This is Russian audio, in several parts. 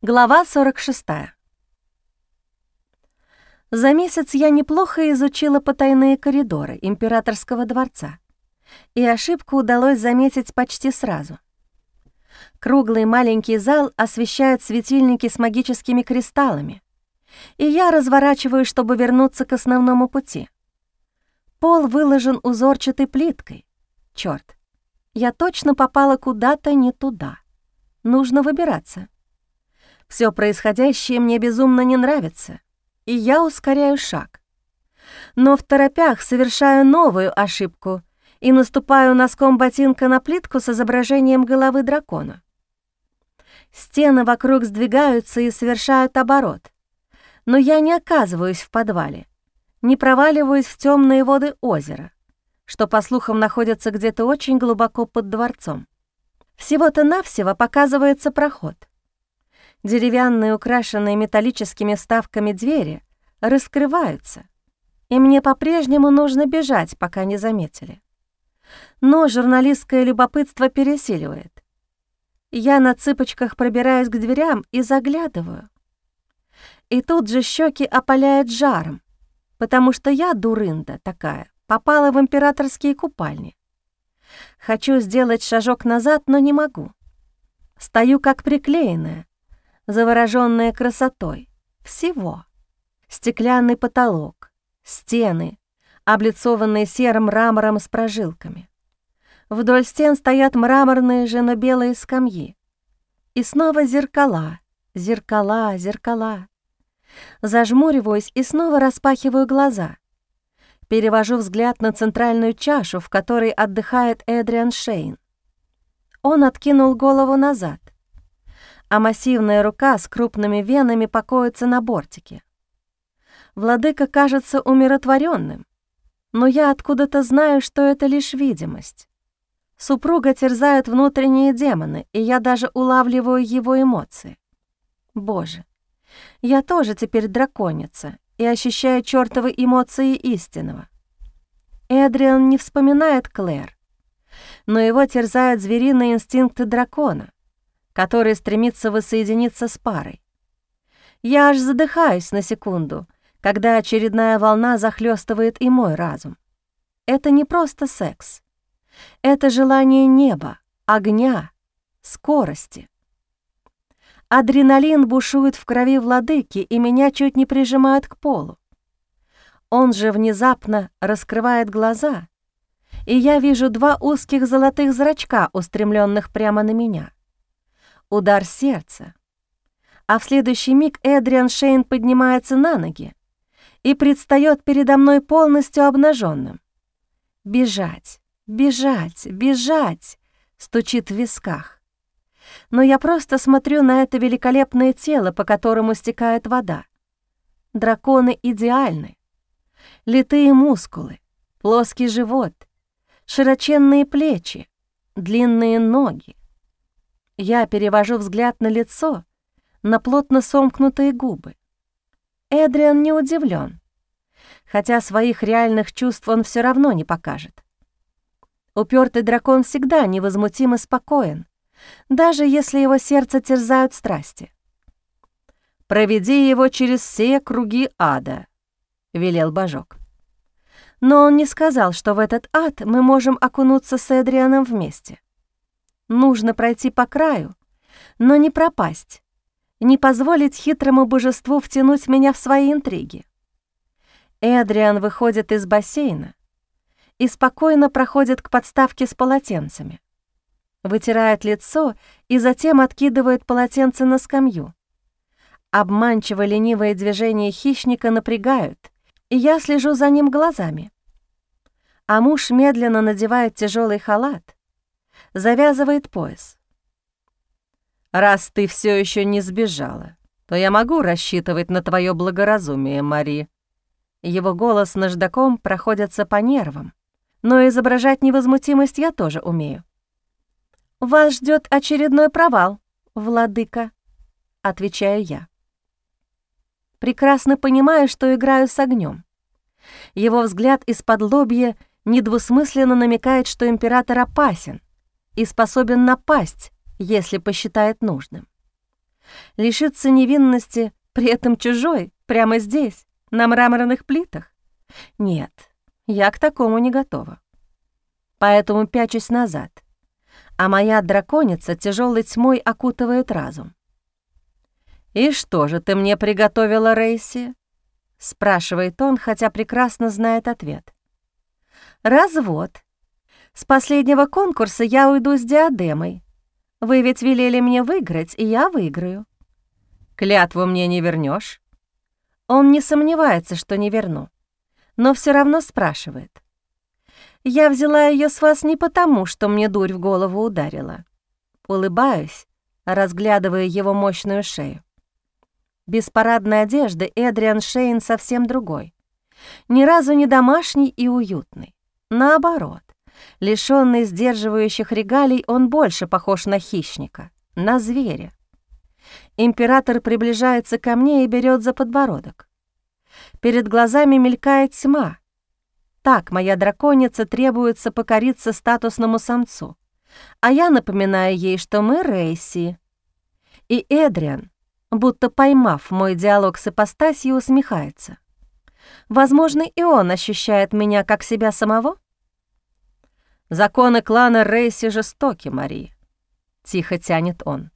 Глава 46. За месяц я неплохо изучила потайные коридоры императорского дворца, и ошибку удалось заметить почти сразу. Круглый маленький зал освещают светильники с магическими кристаллами, и я разворачиваюсь, чтобы вернуться к основному пути. Пол выложен узорчатой плиткой. Чёрт, я точно попала куда-то не туда. Нужно выбираться. Все происходящее мне безумно не нравится, и я ускоряю шаг. Но в торопях совершаю новую ошибку и наступаю носком ботинка на плитку с изображением головы дракона. Стены вокруг сдвигаются и совершают оборот, но я не оказываюсь в подвале, не проваливаюсь в темные воды озера, что, по слухам, находится где-то очень глубоко под дворцом. Всего-то навсего показывается проход — деревянные, украшенные металлическими вставками двери раскрываются, и мне по-прежнему нужно бежать, пока не заметили. Но журналистское любопытство пересиливает. Я на цыпочках пробираюсь к дверям и заглядываю. И тут же щеки опаляет жаром, потому что я, дурында такая, попала в императорские купальни. Хочу сделать шажок назад, но не могу. Стою как приклеенная, заворожённая красотой. Всего. Стеклянный потолок, стены, облицованные серым мрамором с прожилками. Вдоль стен стоят мраморные же, но белые скамьи. И снова зеркала, зеркала, зеркала. Зажмуриваюсь и снова распахиваю глаза. Перевожу взгляд на центральную чашу, в которой отдыхает Эдриан Шейн. Он откинул голову назад — а массивная рука с крупными венами покоится на бортике. Владыка кажется умиротворенным, но я откуда-то знаю, что это лишь видимость. Супруга терзает внутренние демоны, и я даже улавливаю его эмоции. Боже, я тоже теперь драконица и ощущаю чёртовы эмоции истинного. Эдриан не вспоминает Клэр, но его терзают звериные инстинкты дракона, который стремится воссоединиться с парой. Я аж задыхаюсь на секунду, когда очередная волна захлестывает и мой разум. Это не просто секс. Это желание неба, огня, скорости. Адреналин бушует в крови владыки, и меня чуть не прижимает к полу. Он же внезапно раскрывает глаза, и я вижу два узких золотых зрачка, устремленных прямо на меня удар сердца. А в следующий миг Эдриан Шейн поднимается на ноги и предстает передо мной полностью обнаженным. «Бежать, бежать, бежать!» — стучит в висках. Но я просто смотрю на это великолепное тело, по которому стекает вода. Драконы идеальны. Литые мускулы, плоский живот, широченные плечи, длинные ноги, я перевожу взгляд на лицо, на плотно сомкнутые губы. Эдриан не удивлен, хотя своих реальных чувств он все равно не покажет. Упертый дракон всегда невозмутимо спокоен, даже если его сердце терзают страсти. «Проведи его через все круги ада», — велел Божок. Но он не сказал, что в этот ад мы можем окунуться с Эдрианом вместе. Нужно пройти по краю, но не пропасть, не позволить хитрому божеству втянуть меня в свои интриги. Эдриан выходит из бассейна и спокойно проходит к подставке с полотенцами. Вытирает лицо и затем откидывает полотенце на скамью. Обманчиво ленивые движения хищника напрягают, и я слежу за ним глазами. А муж медленно надевает тяжелый халат, завязывает пояс. «Раз ты все еще не сбежала, то я могу рассчитывать на твое благоразумие, Мари». Его голос наждаком проходится по нервам, но изображать невозмутимость я тоже умею. «Вас ждет очередной провал, владыка», — отвечаю я. Прекрасно понимаю, что играю с огнем. Его взгляд из-под лобья недвусмысленно намекает, что император опасен, и способен напасть, если посчитает нужным. Лишиться невинности, при этом чужой, прямо здесь, на мраморных плитах? Нет, я к такому не готова. Поэтому пячусь назад, а моя драконица тяжелой тьмой окутывает разум. «И что же ты мне приготовила, Рейси?» — спрашивает он, хотя прекрасно знает ответ. «Развод. С последнего конкурса я уйду с диадемой. Вы ведь велели мне выиграть, и я выиграю». «Клятву мне не вернешь? Он не сомневается, что не верну, но все равно спрашивает. «Я взяла ее с вас не потому, что мне дурь в голову ударила». Улыбаюсь, разглядывая его мощную шею. Без парадной одежды Эдриан Шейн совсем другой. Ни разу не домашний и уютный. Наоборот, лишённый сдерживающих регалий, он больше похож на хищника, на зверя. Император приближается ко мне и берет за подбородок. Перед глазами мелькает тьма. Так моя драконица требуется покориться статусному самцу. А я напоминаю ей, что мы Рейси. И Эдриан, будто поймав мой диалог с ипостасью, усмехается. Возможно, и он ощущает меня как себя самого? «Законы клана Рейси жестоки, Мари», — тихо тянет он.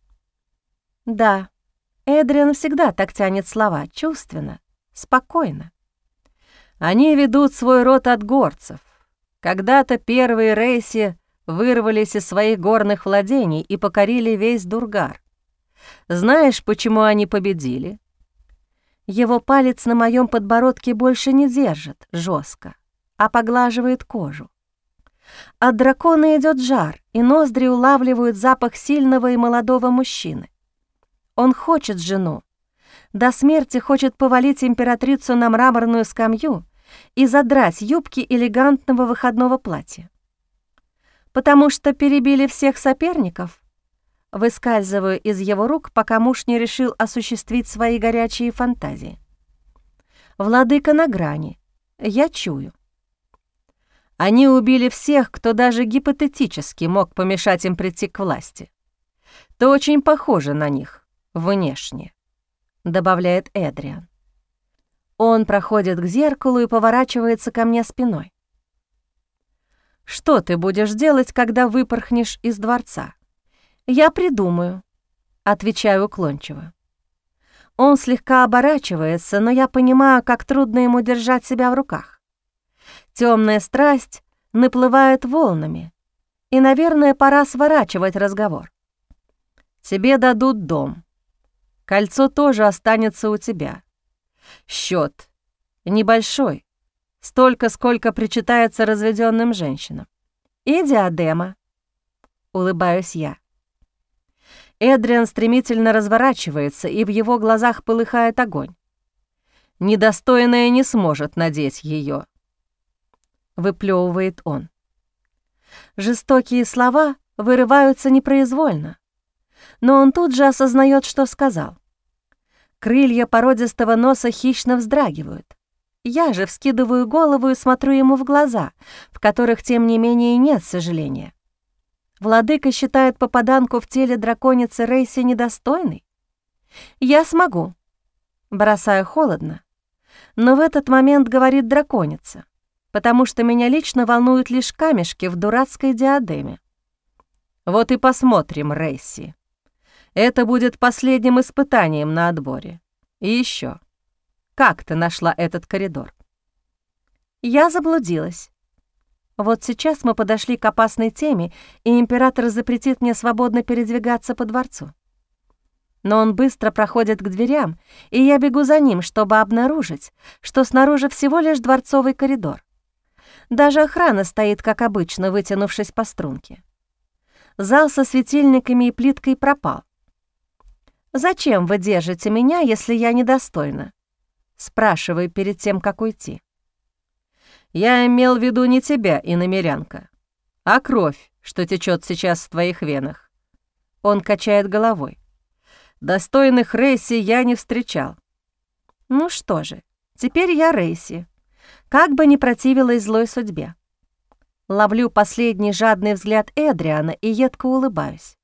«Да, Эдриан всегда так тянет слова, чувственно, спокойно. Они ведут свой род от горцев. Когда-то первые Рейси вырвались из своих горных владений и покорили весь Дургар. Знаешь, почему они победили? Его палец на моем подбородке больше не держит жестко, а поглаживает кожу. От дракона идет жар, и ноздри улавливают запах сильного и молодого мужчины. Он хочет жену. До смерти хочет повалить императрицу на мраморную скамью и задрать юбки элегантного выходного платья. Потому что перебили всех соперников, выскальзываю из его рук, пока муж не решил осуществить свои горячие фантазии. Владыка на грани. Я чую. Они убили всех, кто даже гипотетически мог помешать им прийти к власти. Ты очень похожа на них, внешне, добавляет Эдриан. Он проходит к зеркалу и поворачивается ко мне спиной. Что ты будешь делать, когда выпорхнешь из дворца? «Я придумаю», — отвечаю уклончиво. Он слегка оборачивается, но я понимаю, как трудно ему держать себя в руках. Темная страсть наплывает волнами, и, наверное, пора сворачивать разговор. Тебе дадут дом. Кольцо тоже останется у тебя. Счет небольшой, столько, сколько причитается разведенным женщинам. И диадема. Улыбаюсь я. Эдриан стремительно разворачивается, и в его глазах полыхает огонь. Недостойная не сможет надеть ее. Выплевывает он. Жестокие слова вырываются непроизвольно, но он тут же осознает, что сказал. Крылья породистого носа хищно вздрагивают. Я же вскидываю голову и смотрю ему в глаза, в которых, тем не менее, нет сожаления. Владыка считает попаданку в теле драконицы Рейси недостойной? Я смогу. Бросаю холодно. Но в этот момент говорит драконица, потому что меня лично волнуют лишь камешки в дурацкой диадеме. Вот и посмотрим, Рейси. Это будет последним испытанием на отборе. И еще, как ты нашла этот коридор? Я заблудилась. Вот сейчас мы подошли к опасной теме, и император запретит мне свободно передвигаться по дворцу. Но он быстро проходит к дверям, и я бегу за ним, чтобы обнаружить, что снаружи всего лишь дворцовый коридор. Даже охрана стоит, как обычно, вытянувшись по струнке. Зал со светильниками и плиткой пропал. «Зачем вы держите меня, если я недостойна?» Спрашиваю перед тем, как уйти. Я имел в виду не тебя, иномерянка, а кровь, что течет сейчас в твоих венах. Он качает головой. Достойных Рейси я не встречал. Ну что же, теперь я Рейси. Как бы ни противилась злой судьбе. Ловлю последний жадный взгляд Эдриана и едко улыбаюсь.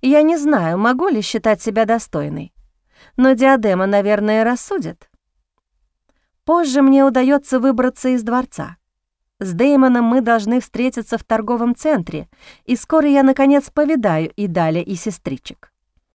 Я не знаю, могу ли считать себя достойной, но диадема, наверное, рассудит. Позже мне удается выбраться из дворца. С Деймоном мы должны встретиться в торговом центре, и скоро я, наконец, повидаю и Даля, и сестричек.